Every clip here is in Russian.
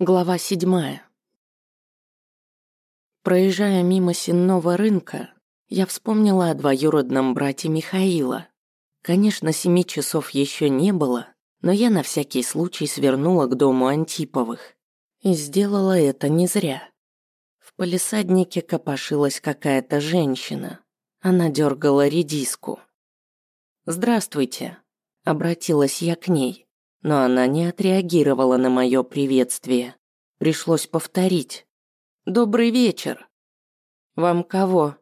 Глава седьмая. Проезжая мимо сенного рынка, я вспомнила о двоюродном брате Михаила. Конечно, семи часов еще не было, но я на всякий случай свернула к дому Антиповых. И сделала это не зря. В палисаднике копошилась какая-то женщина. Она дергала редиску. «Здравствуйте», — обратилась я к ней но она не отреагировала на мое приветствие. Пришлось повторить. «Добрый вечер!» «Вам кого?»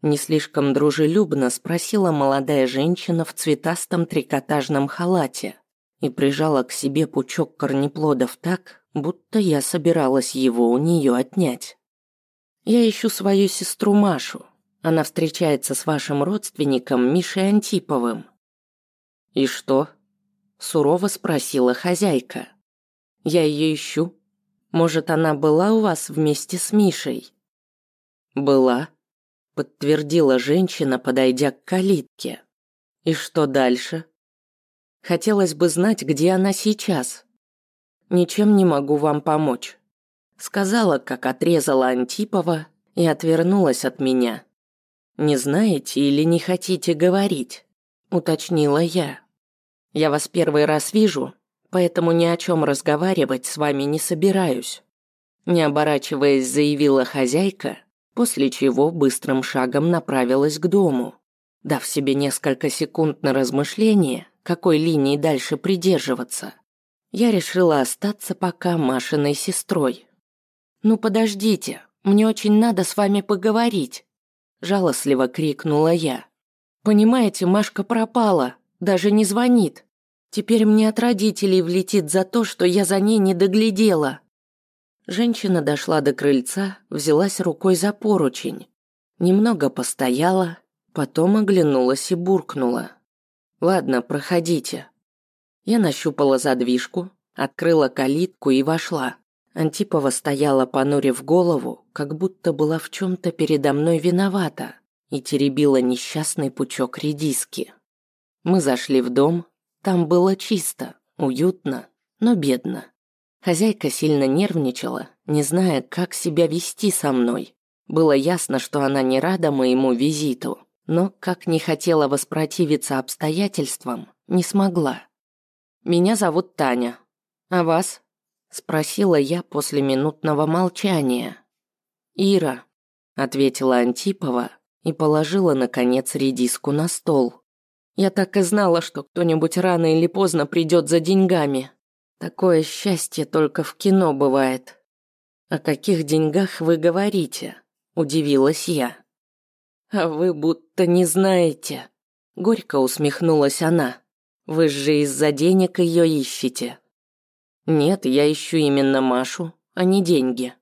Не слишком дружелюбно спросила молодая женщина в цветастом трикотажном халате и прижала к себе пучок корнеплодов так, будто я собиралась его у нее отнять. «Я ищу свою сестру Машу. Она встречается с вашим родственником Мишей Антиповым». «И что?» Сурово спросила хозяйка. Я ее ищу. Может, она была у вас вместе с Мишей? Была, подтвердила женщина, подойдя к калитке. И что дальше? Хотелось бы знать, где она сейчас. Ничем не могу вам помочь. Сказала, как отрезала Антипова и отвернулась от меня. Не знаете или не хотите говорить? Уточнила я. Я вас первый раз вижу, поэтому ни о чем разговаривать с вами не собираюсь. Не оборачиваясь, заявила хозяйка, после чего быстрым шагом направилась к дому, дав себе несколько секунд на размышление, какой линии дальше придерживаться. Я решила остаться пока Машиной сестрой. «Ну подождите, мне очень надо с вами поговорить», жалостливо крикнула я. «Понимаете, Машка пропала, даже не звонит. Теперь мне от родителей влетит за то, что я за ней не доглядела. Женщина дошла до крыльца, взялась рукой за поручень. Немного постояла, потом оглянулась и буркнула. «Ладно, проходите». Я нащупала задвижку, открыла калитку и вошла. Антипова стояла, понурив голову, как будто была в чем-то передо мной виновата, и теребила несчастный пучок редиски. Мы зашли в дом. Там было чисто, уютно, но бедно. Хозяйка сильно нервничала, не зная, как себя вести со мной. Было ясно, что она не рада моему визиту, но, как не хотела воспротивиться обстоятельствам, не смогла. «Меня зовут Таня. А вас?» – спросила я после минутного молчания. «Ира», – ответила Антипова и положила, наконец, редиску на стол. Я так и знала, что кто-нибудь рано или поздно придет за деньгами. Такое счастье только в кино бывает. О каких деньгах вы говорите? Удивилась я. А вы будто не знаете. Горько усмехнулась она. Вы же из-за денег ее ищете. Нет, я ищу именно Машу, а не деньги.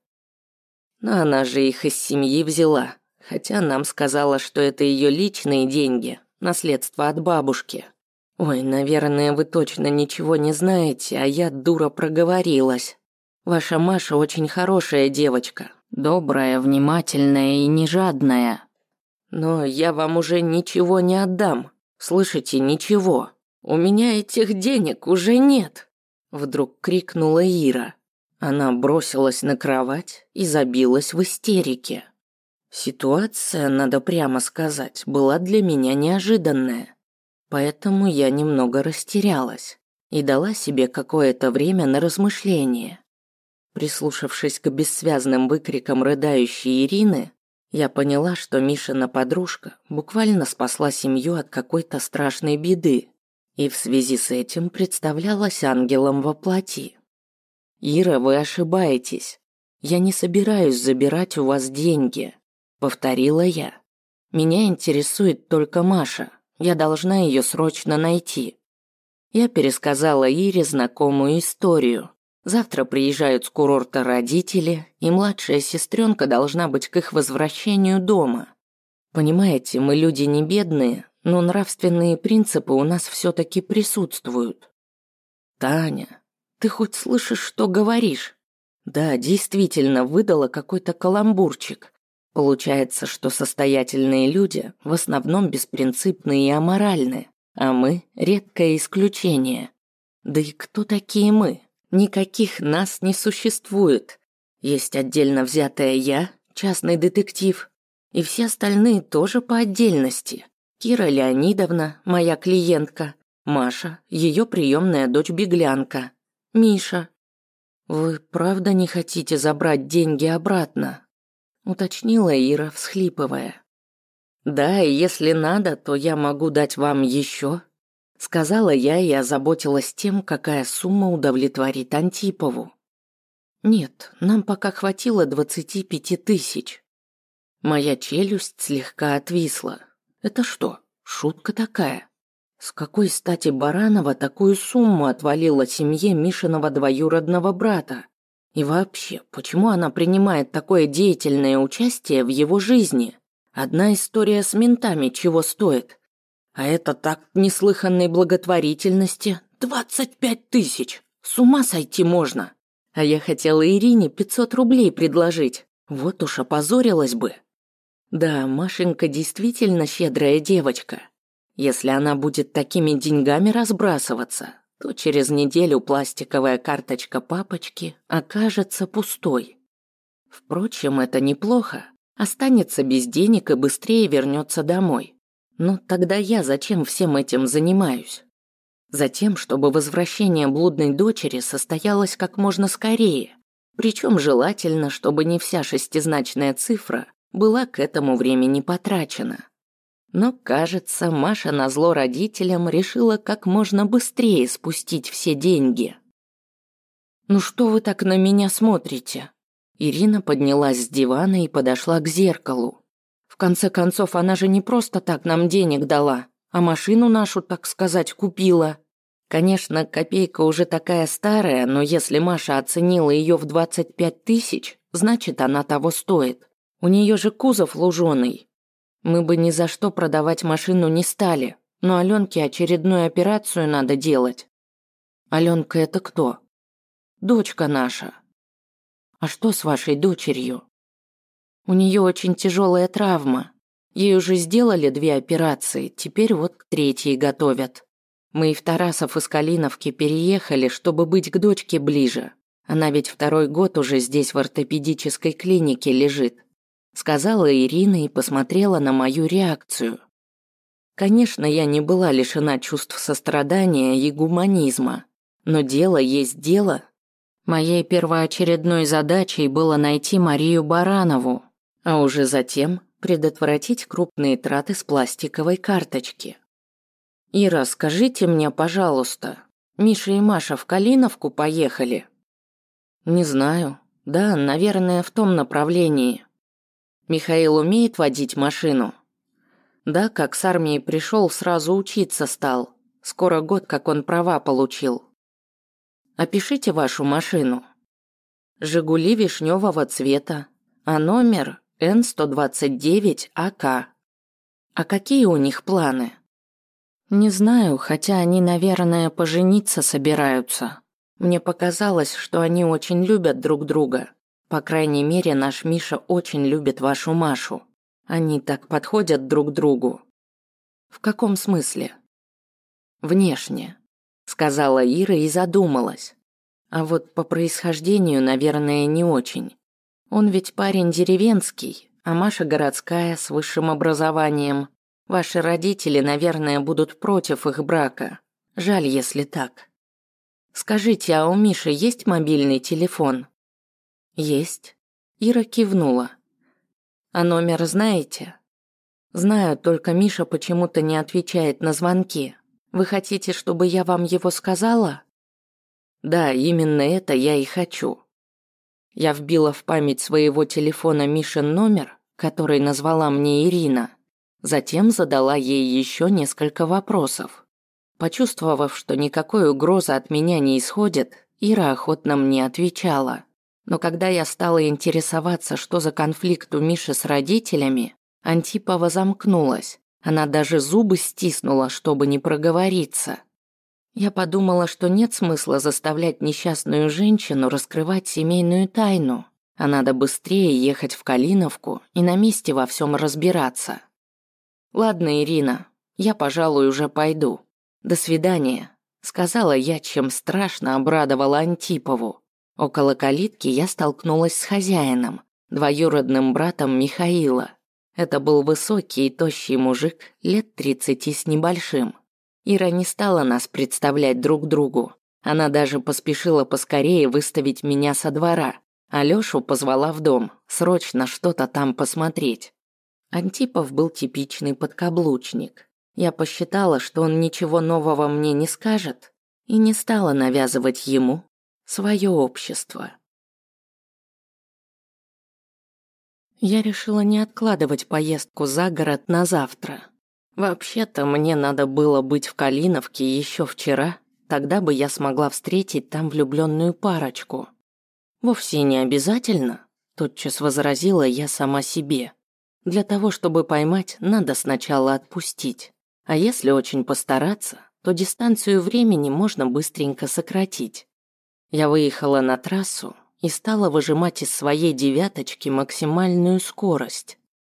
Но она же их из семьи взяла, хотя нам сказала, что это ее личные деньги, наследство от бабушки. Ой, наверное, вы точно ничего не знаете, а я дура проговорилась. Ваша Маша очень хорошая девочка, добрая, внимательная и не жадная. Но я вам уже ничего не отдам. Слышите, ничего. У меня этих денег уже нет, вдруг крикнула Ира. Она бросилась на кровать и забилась в истерике. Ситуация, надо прямо сказать, была для меня неожиданная. Поэтому я немного растерялась и дала себе какое-то время на размышление. Прислушавшись к бессвязным выкрикам рыдающей Ирины, я поняла, что Мишина подружка буквально спасла семью от какой-то страшной беды и в связи с этим представлялась ангелом во плоти. «Ира, вы ошибаетесь. Я не собираюсь забирать у вас деньги повторила я. Меня интересует только Маша. Я должна ее срочно найти. Я пересказала Ире знакомую историю. Завтра приезжают с курорта родители, и младшая сестренка должна быть к их возвращению дома. Понимаете, мы люди не бедные, но нравственные принципы у нас все-таки присутствуют. Таня, ты хоть слышишь, что говоришь? Да, действительно, выдала какой-то каламбурчик. Получается, что состоятельные люди в основном беспринципные и аморальны, а мы – редкое исключение. Да и кто такие мы? Никаких нас не существует. Есть отдельно взятая я, частный детектив, и все остальные тоже по отдельности. Кира Леонидовна, моя клиентка, Маша, ее приемная дочь-беглянка, Миша. Вы правда не хотите забрать деньги обратно? Уточнила Ира, всхлипывая. Да, и если надо, то я могу дать вам еще, сказала я и озаботилась тем, какая сумма удовлетворит Антипову. Нет, нам пока хватило двадцати пяти тысяч. Моя челюсть слегка отвисла. Это что, шутка такая? С какой стати Баранова такую сумму отвалила семье Мишиного двоюродного брата? И вообще, почему она принимает такое деятельное участие в его жизни? Одна история с ментами чего стоит? А это так неслыханной благотворительности. Двадцать пять тысяч! С ума сойти можно! А я хотела Ирине пятьсот рублей предложить. Вот уж опозорилась бы. Да, Машенька действительно щедрая девочка. Если она будет такими деньгами разбрасываться, то через неделю пластиковая карточка папочки окажется пустой. Впрочем, это неплохо. Останется без денег и быстрее вернется домой. Но тогда я зачем всем этим занимаюсь? Затем, чтобы возвращение блудной дочери состоялось как можно скорее. Причем желательно, чтобы не вся шестизначная цифра была к этому времени потрачена. Но, кажется, Маша на зло родителям решила как можно быстрее спустить все деньги. «Ну что вы так на меня смотрите?» Ирина поднялась с дивана и подошла к зеркалу. В конце концов, она же не просто так нам денег дала, а машину нашу, так сказать, купила. Конечно, копейка уже такая старая, но если Маша оценила ее в 25 тысяч, значит, она того стоит. У нее же кузов луженый, мы бы ни за что продавать машину не стали, но Аленке очередную операцию надо делать. Аленка это кто? Дочка наша. А что с вашей дочерью? У нее очень тяжелая травма. Ей уже сделали две операции, теперь вот к третьей готовят. Мы и в Тарасов из Калиновки переехали, чтобы быть к дочке ближе. Она ведь второй год уже здесь в ортопедической клинике лежит сказала Ирина и посмотрела на мою реакцию. Конечно, я не была лишена чувств сострадания и гуманизма, но дело есть дело. Моей первоочередной задачей было найти Марию Баранову, а уже затем предотвратить крупные траты с пластиковой карточки. Ира, скажите мне, пожалуйста, Миша и Маша в Калиновку поехали? Не знаю. Да, наверное, в том направлении. Михаил умеет водить машину? Да, как с армии пришел, сразу учиться стал. Скоро год, как он права получил. Опишите вашу машину. Жигули вишневого цвета, а номер Н129АК. А какие у них планы? Не знаю, хотя они, наверное, пожениться собираются. Мне показалось, что они очень любят друг друга. По крайней мере, наш Миша очень любит вашу Машу. Они так подходят друг другу. В каком смысле? Внешне, сказала Ира и задумалась. А вот по происхождению, наверное, не очень. Он ведь парень деревенский, а Маша городская с высшим образованием. Ваши родители, наверное, будут против их брака. Жаль, если так. Скажите, а у Миши есть мобильный телефон? Есть. Ира кивнула. А номер знаете? Знаю, только Миша почему-то не отвечает на звонки. Вы хотите, чтобы я вам его сказала? Да, именно это я и хочу. Я вбила в память своего телефона Мишин номер, который назвала мне Ирина. Затем задала ей еще несколько вопросов. Почувствовав, что никакой угрозы от меня не исходит, Ира охотно мне отвечала. Но когда я стала интересоваться, что за конфликт у Миши с родителями, Антипова замкнулась. Она даже зубы стиснула, чтобы не проговориться. Я подумала, что нет смысла заставлять несчастную женщину раскрывать семейную тайну, а надо быстрее ехать в Калиновку и на месте во всем разбираться. Ладно, Ирина, я, пожалуй, уже пойду. До свидания. сказала я, чем страшно обрадовала Антипову. Около калитки я столкнулась с хозяином, двоюродным братом Михаила. Это был высокий и тощий мужик, лет тридцати с небольшим. Ира не стала нас представлять друг другу. Она даже поспешила поскорее выставить меня со двора, а Лёшу позвала в дом, срочно что-то там посмотреть. Антипов был типичный подкаблучник. Я посчитала, что он ничего нового мне не скажет, и не стала навязывать ему свое общество. Я решила не откладывать поездку за город на завтра. Вообще-то мне надо было быть в Калиновке еще вчера, тогда бы я смогла встретить там влюбленную парочку. Вовсе не обязательно, тотчас возразила я сама себе. Для того, чтобы поймать, надо сначала отпустить. А если очень постараться, то дистанцию времени можно быстренько сократить. Я выехала на трассу и стала выжимать из своей девяточки максимальную скорость.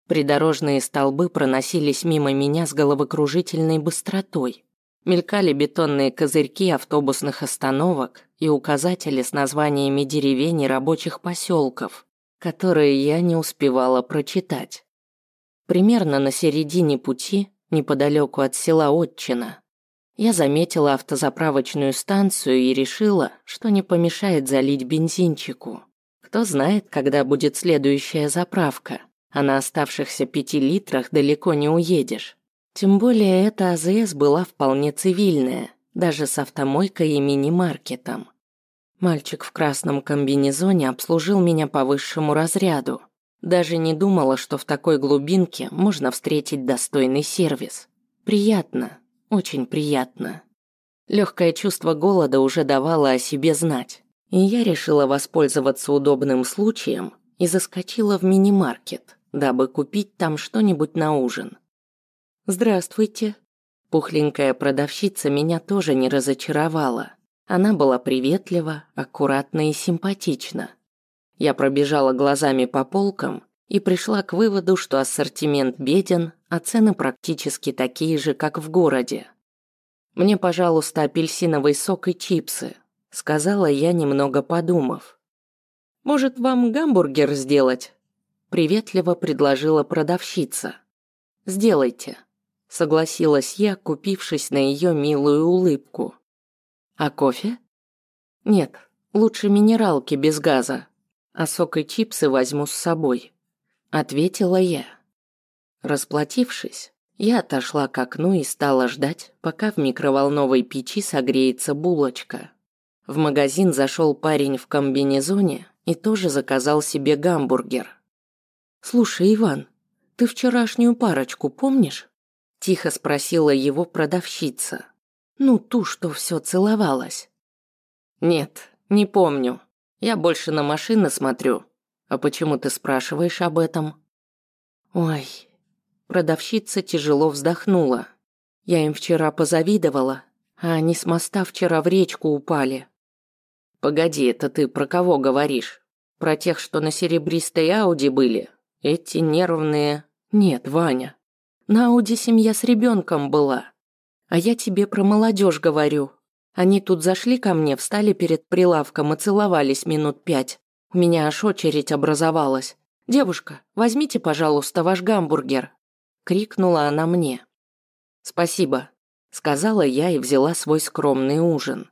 Придорожные столбы проносились мимо меня с головокружительной быстротой. Мелькали бетонные козырьки автобусных остановок и указатели с названиями деревень и рабочих поселков, которые я не успевала прочитать. Примерно на середине пути, неподалеку от села Отчина, я заметила автозаправочную станцию и решила, что не помешает залить бензинчику. Кто знает, когда будет следующая заправка а на оставшихся пяти литрах далеко не уедешь. Тем более эта АЗС была вполне цивильная, даже с автомойкой и мини-маркетом. Мальчик в красном комбинезоне обслужил меня по высшему разряду. Даже не думала, что в такой глубинке можно встретить достойный сервис. Приятно, очень приятно. Легкое чувство голода уже давало о себе знать, и я решила воспользоваться удобным случаем и заскочила в мини-маркет дабы купить там что-нибудь на ужин. «Здравствуйте». Пухленькая продавщица меня тоже не разочаровала. Она была приветлива, аккуратна и симпатична. Я пробежала глазами по полкам и пришла к выводу, что ассортимент беден, а цены практически такие же, как в городе. «Мне, пожалуйста, апельсиновый сок и чипсы», – сказала я, немного подумав. «Может, вам гамбургер сделать?» приветливо предложила продавщица. «Сделайте», – согласилась я, купившись на ее милую улыбку. «А кофе?» «Нет, лучше минералки без газа, а сок и чипсы возьму с собой», – ответила я. Расплатившись, я отошла к окну и стала ждать, пока в микроволновой печи согреется булочка. В магазин зашел парень в комбинезоне и тоже заказал себе гамбургер. «Слушай, Иван, ты вчерашнюю парочку помнишь?» Тихо спросила его продавщица. «Ну, ту, что все целовалась». «Нет, не помню. Я больше на машины смотрю. А почему ты спрашиваешь об этом?» «Ой». Продавщица тяжело вздохнула. «Я им вчера позавидовала, а они с моста вчера в речку упали». «Погоди, это ты про кого говоришь? Про тех, что на серебристой Ауди были?» Эти нервные... Нет, Ваня. На Ауди семья с ребенком была. А я тебе про молодежь говорю. Они тут зашли ко мне, встали перед прилавком и целовались минут пять. У меня аж очередь образовалась. «Девушка, возьмите, пожалуйста, ваш гамбургер!» Крикнула она мне. «Спасибо», — сказала я и взяла свой скромный ужин.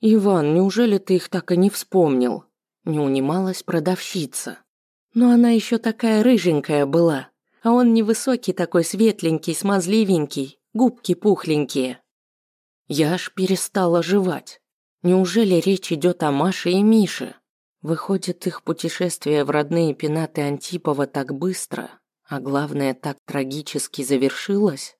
«Иван, неужели ты их так и не вспомнил?» Не унималась продавщица. Но она еще такая рыженькая была, а он невысокий такой светленький, смазливенький, губки пухленькие. Я аж перестала жевать. Неужели речь идет о Маше и Мише? Выходит, их путешествие в родные пенаты Антипова так быстро, а главное, так трагически завершилось?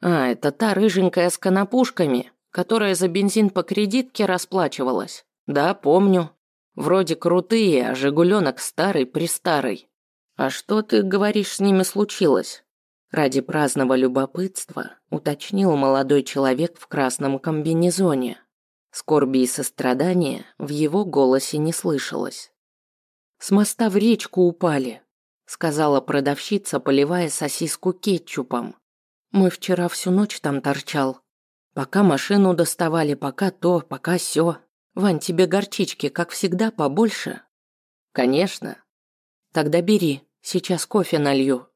А, это та рыженькая с конопушками, которая за бензин по кредитке расплачивалась. Да, помню. Вроде крутые, а Жигуленок старый-престарый. А что ты говоришь с ними случилось? Ради праздного любопытства уточнил молодой человек в красном комбинезоне. Скорби и сострадания в его голосе не слышалось. «С моста в речку упали», — сказала продавщица, поливая сосиску кетчупом. «Мы вчера всю ночь там торчал. Пока машину доставали, пока то, пока сё. Вань, тебе горчички, как всегда, побольше? Конечно. Тогда бери, сейчас кофе налью.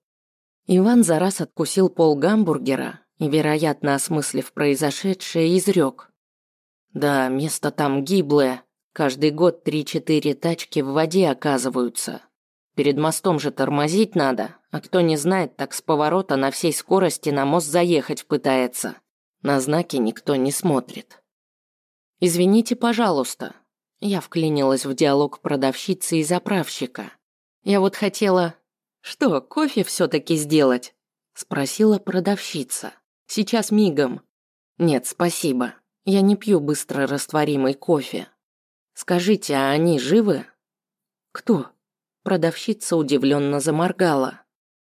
Иван за раз откусил пол гамбургера и, вероятно, осмыслив произошедшее, изрек. Да, место там гиблое. Каждый год три-четыре тачки в воде оказываются. Перед мостом же тормозить надо, а кто не знает, так с поворота на всей скорости на мост заехать пытается. На знаки никто не смотрит. «Извините, пожалуйста». Я вклинилась в диалог продавщицы и заправщика. «Я вот хотела...» «Что, кофе все таки сделать?» Спросила продавщица. «Сейчас мигом». «Нет, спасибо. Я не пью быстро растворимый кофе. Скажите, а они живы?» «Кто?» Продавщица удивленно заморгала.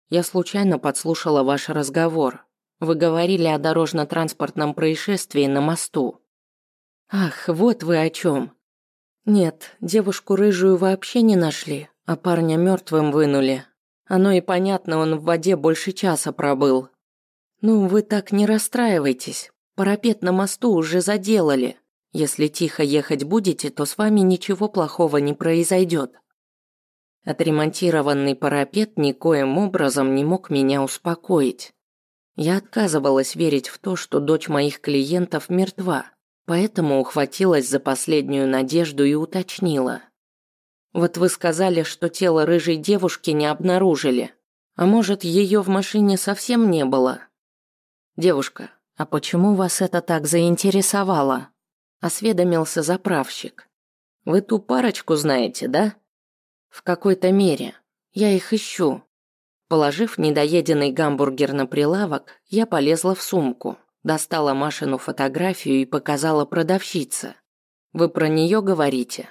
«Я случайно подслушала ваш разговор. Вы говорили о дорожно-транспортном происшествии на мосту. Ах, вот вы о чем. Нет, девушку рыжую вообще не нашли, а парня мертвым вынули. Оно и понятно, он в воде больше часа пробыл. Ну, вы так не расстраивайтесь. Парапет на мосту уже заделали. Если тихо ехать будете, то с вами ничего плохого не произойдет. Отремонтированный парапет никоим образом не мог меня успокоить. Я отказывалась верить в то, что дочь моих клиентов мертва, поэтому ухватилась за последнюю надежду и уточнила. «Вот вы сказали, что тело рыжей девушки не обнаружили. А может, ее в машине совсем не было?» «Девушка, а почему вас это так заинтересовало?» Осведомился заправщик. «Вы ту парочку знаете, да?» «В какой-то мере. Я их ищу. Положив недоеденный гамбургер на прилавок, я полезла в сумку, достала Машину фотографию и показала продавщице. «Вы про нее говорите?»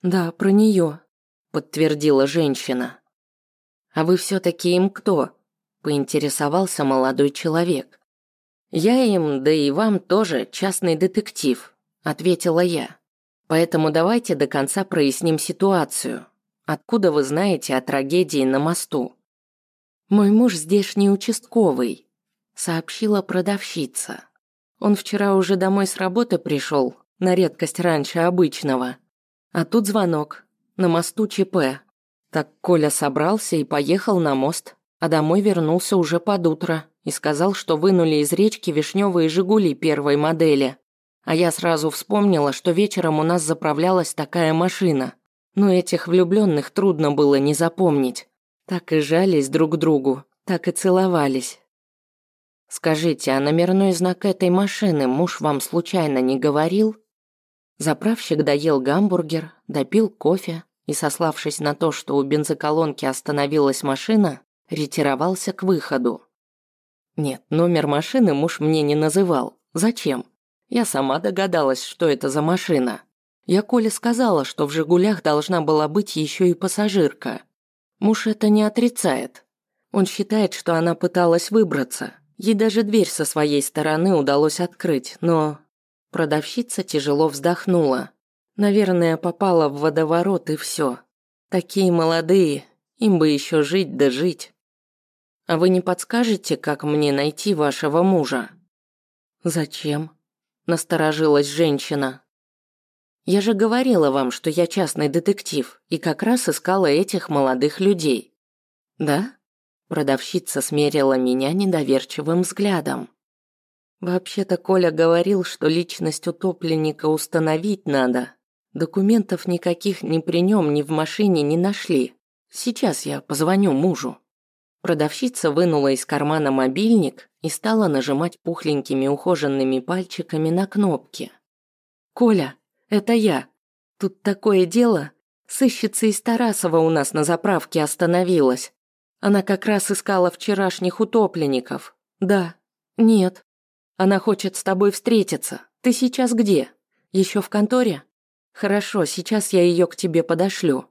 «Да, про нее», – подтвердила женщина. «А вы все-таки им кто?» – поинтересовался молодой человек. «Я им, да и вам тоже частный детектив», – ответила я. «Поэтому давайте до конца проясним ситуацию. Откуда вы знаете о трагедии на мосту?» «Мой муж здешний участковый», – сообщила продавщица. «Он вчера уже домой с работы пришел, на редкость раньше обычного. А тут звонок. На мосту ЧП. Так Коля собрался и поехал на мост, а домой вернулся уже под утро и сказал, что вынули из речки вишневые «Жигули» первой модели. А я сразу вспомнила, что вечером у нас заправлялась такая машина. Но этих влюбленных трудно было не запомнить. Так и жались друг к другу, так и целовались. Скажите, а номерной знак этой машины муж вам случайно не говорил? Заправщик доел гамбургер, допил кофе и, сославшись на то, что у бензоколонки остановилась машина, ретировался к выходу. Нет, номер машины муж мне не называл. Зачем? Я сама догадалась, что это за машина. Я Коле сказала, что в «Жигулях» должна была быть еще и пассажирка. Муж это не отрицает. Он считает, что она пыталась выбраться. Ей даже дверь со своей стороны удалось открыть, но... Продавщица тяжело вздохнула. Наверное, попала в водоворот и все. Такие молодые, им бы еще жить да жить. А вы не подскажете, как мне найти вашего мужа? Зачем? Насторожилась женщина. Я же говорила вам, что я частный детектив и как раз искала этих молодых людей. Да? Продавщица смерила меня недоверчивым взглядом. Вообще-то Коля говорил, что личность утопленника установить надо. Документов никаких ни при нем, ни в машине не нашли. Сейчас я позвоню мужу. Продавщица вынула из кармана мобильник и стала нажимать пухленькими ухоженными пальчиками на кнопки. «Коля, это я. Тут такое дело. Сыщица из Тарасова у нас на заправке остановилась. Она как раз искала вчерашних утопленников. Да. Нет. Она хочет с тобой встретиться. Ты сейчас где? Еще в конторе? Хорошо, сейчас я ее к тебе подошлю.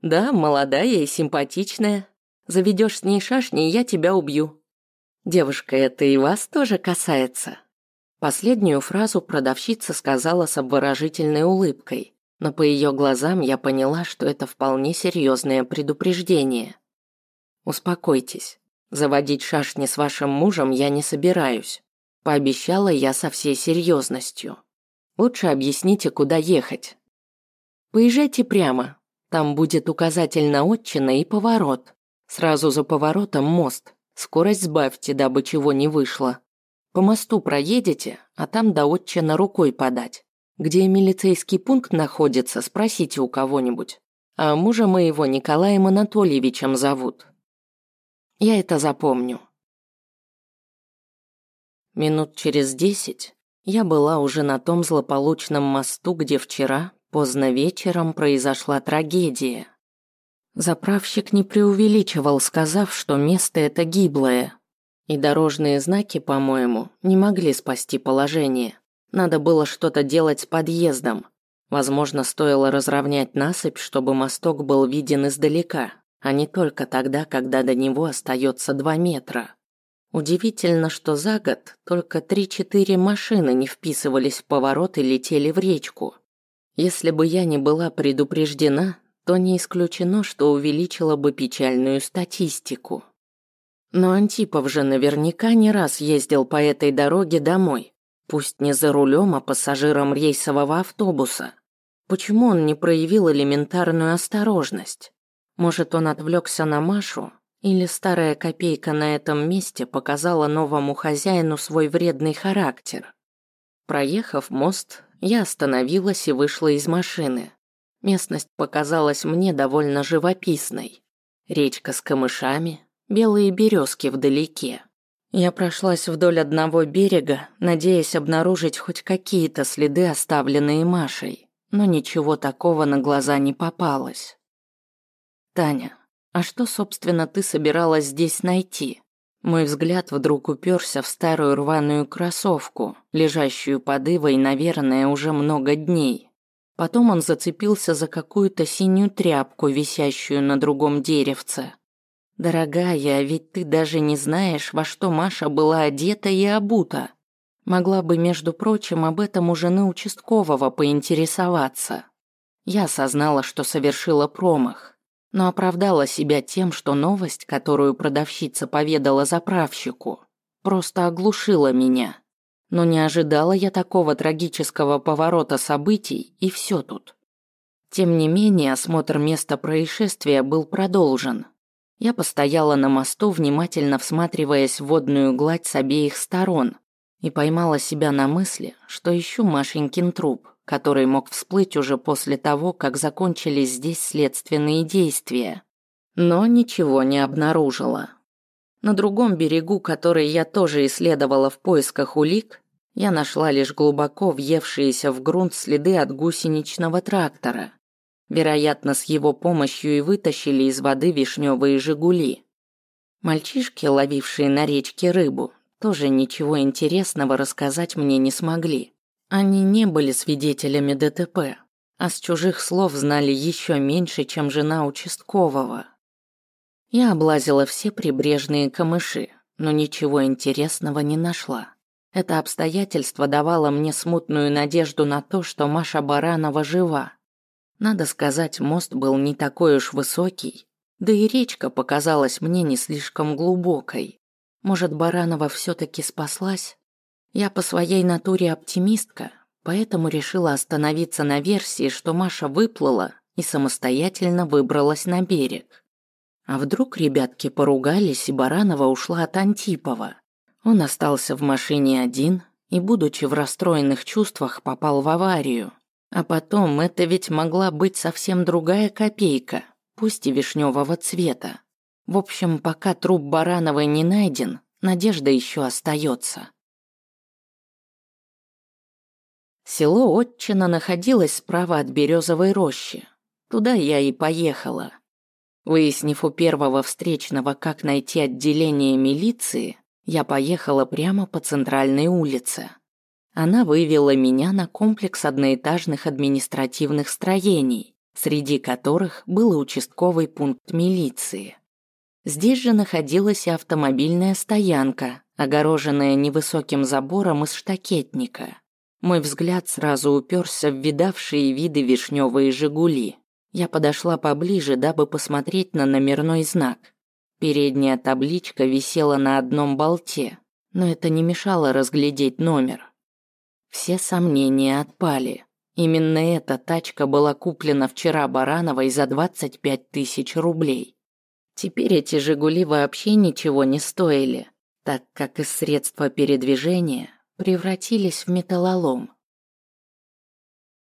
Да, молодая и симпатичная. Заведешь с ней шашни, и я тебя убью. Девушка, это и вас тоже касается. Последнюю фразу продавщица сказала с обворожительной улыбкой, но по ее глазам я поняла, что это вполне серьезное предупреждение. «Успокойтесь. Заводить шашни с вашим мужем я не собираюсь. Пообещала я со всей серьезностью. Лучше объясните, куда ехать. Поезжайте прямо. Там будет указатель на отчина и поворот. Сразу за поворотом мост. Скорость сбавьте, дабы чего не вышло. По мосту проедете, а там до отчина рукой подать. Где милицейский пункт находится, спросите у кого-нибудь. А мужа моего Николаем Анатольевичем зовут. Я это запомню. Минут через десять я была уже на том злополучном мосту, где вчера, поздно вечером, произошла трагедия. Заправщик не преувеличивал, сказав, что место это гиблое. И дорожные знаки, по-моему, не могли спасти положение. Надо было что-то делать с подъездом. Возможно, стоило разровнять насыпь, чтобы мосток был виден издалека, а не только тогда, когда до него остается два метра. Удивительно, что за год только 3-4 машины не вписывались в поворот и летели в речку. Если бы я не была предупреждена, то не исключено, что увеличила бы печальную статистику. Но Антипов же наверняка не раз ездил по этой дороге домой, пусть не за рулем, а пассажиром рейсового автобуса. Почему он не проявил элементарную осторожность? Может, он отвлекся на Машу, или старая копейка на этом месте показала новому хозяину свой вредный характер? Проехав мост, я остановилась и вышла из машины. Местность показалась мне довольно живописной. Речка с камышами, белые березки вдалеке. Я прошлась вдоль одного берега, надеясь обнаружить хоть какие-то следы, оставленные Машей, но ничего такого на глаза не попалось. Таня, а что, собственно, ты собиралась здесь найти? Мой взгляд вдруг уперся в старую рваную кроссовку, лежащую под ивой, наверное, уже много дней. Потом он зацепился за какую-то синюю тряпку, висящую на другом деревце. Дорогая, ведь ты даже не знаешь, во что Маша была одета и обута. Могла бы, между прочим, об этом у жены участкового поинтересоваться. Я осознала, что совершила промах но оправдала себя тем, что новость, которую продавщица поведала заправщику, просто оглушила меня. Но не ожидала я такого трагического поворота событий, и все тут. Тем не менее, осмотр места происшествия был продолжен. Я постояла на мосту, внимательно всматриваясь в водную гладь с обеих сторон, и поймала себя на мысли, что ищу Машенькин труп который мог всплыть уже после того, как закончились здесь следственные действия. Но ничего не обнаружила. На другом берегу, который я тоже исследовала в поисках улик, я нашла лишь глубоко въевшиеся в грунт следы от гусеничного трактора. Вероятно, с его помощью и вытащили из воды вишневые «Жигули». Мальчишки, ловившие на речке рыбу, тоже ничего интересного рассказать мне не смогли. Они не были свидетелями ДТП, а с чужих слов знали еще меньше, чем жена участкового. Я облазила все прибрежные камыши, но ничего интересного не нашла. Это обстоятельство давало мне смутную надежду на то, что Маша Баранова жива. Надо сказать, мост был не такой уж высокий, да и речка показалась мне не слишком глубокой. Может, Баранова все-таки спаслась? Я по своей натуре оптимистка, поэтому решила остановиться на версии, что Маша выплыла и самостоятельно выбралась на берег. А вдруг ребятки поругались, и Баранова ушла от Антипова. Он остался в машине один и, будучи в расстроенных чувствах, попал в аварию. А потом это ведь могла быть совсем другая копейка, пусть и вишневого цвета. В общем, пока труп Барановой не найден, надежда еще остается. Село Отчина находилось справа от Березовой рощи. Туда я и поехала. Выяснив у первого встречного, как найти отделение милиции, я поехала прямо по центральной улице. Она вывела меня на комплекс одноэтажных административных строений, среди которых был участковый пункт милиции. Здесь же находилась и автомобильная стоянка, огороженная невысоким забором из штакетника. Мой взгляд сразу уперся в видавшие виды вишневые «Жигули». Я подошла поближе, дабы посмотреть на номерной знак. Передняя табличка висела на одном болте, но это не мешало разглядеть номер. Все сомнения отпали. Именно эта тачка была куплена вчера Барановой за 25 тысяч рублей. Теперь эти «Жигули» вообще ничего не стоили, так как из средства передвижения превратились в металлолом.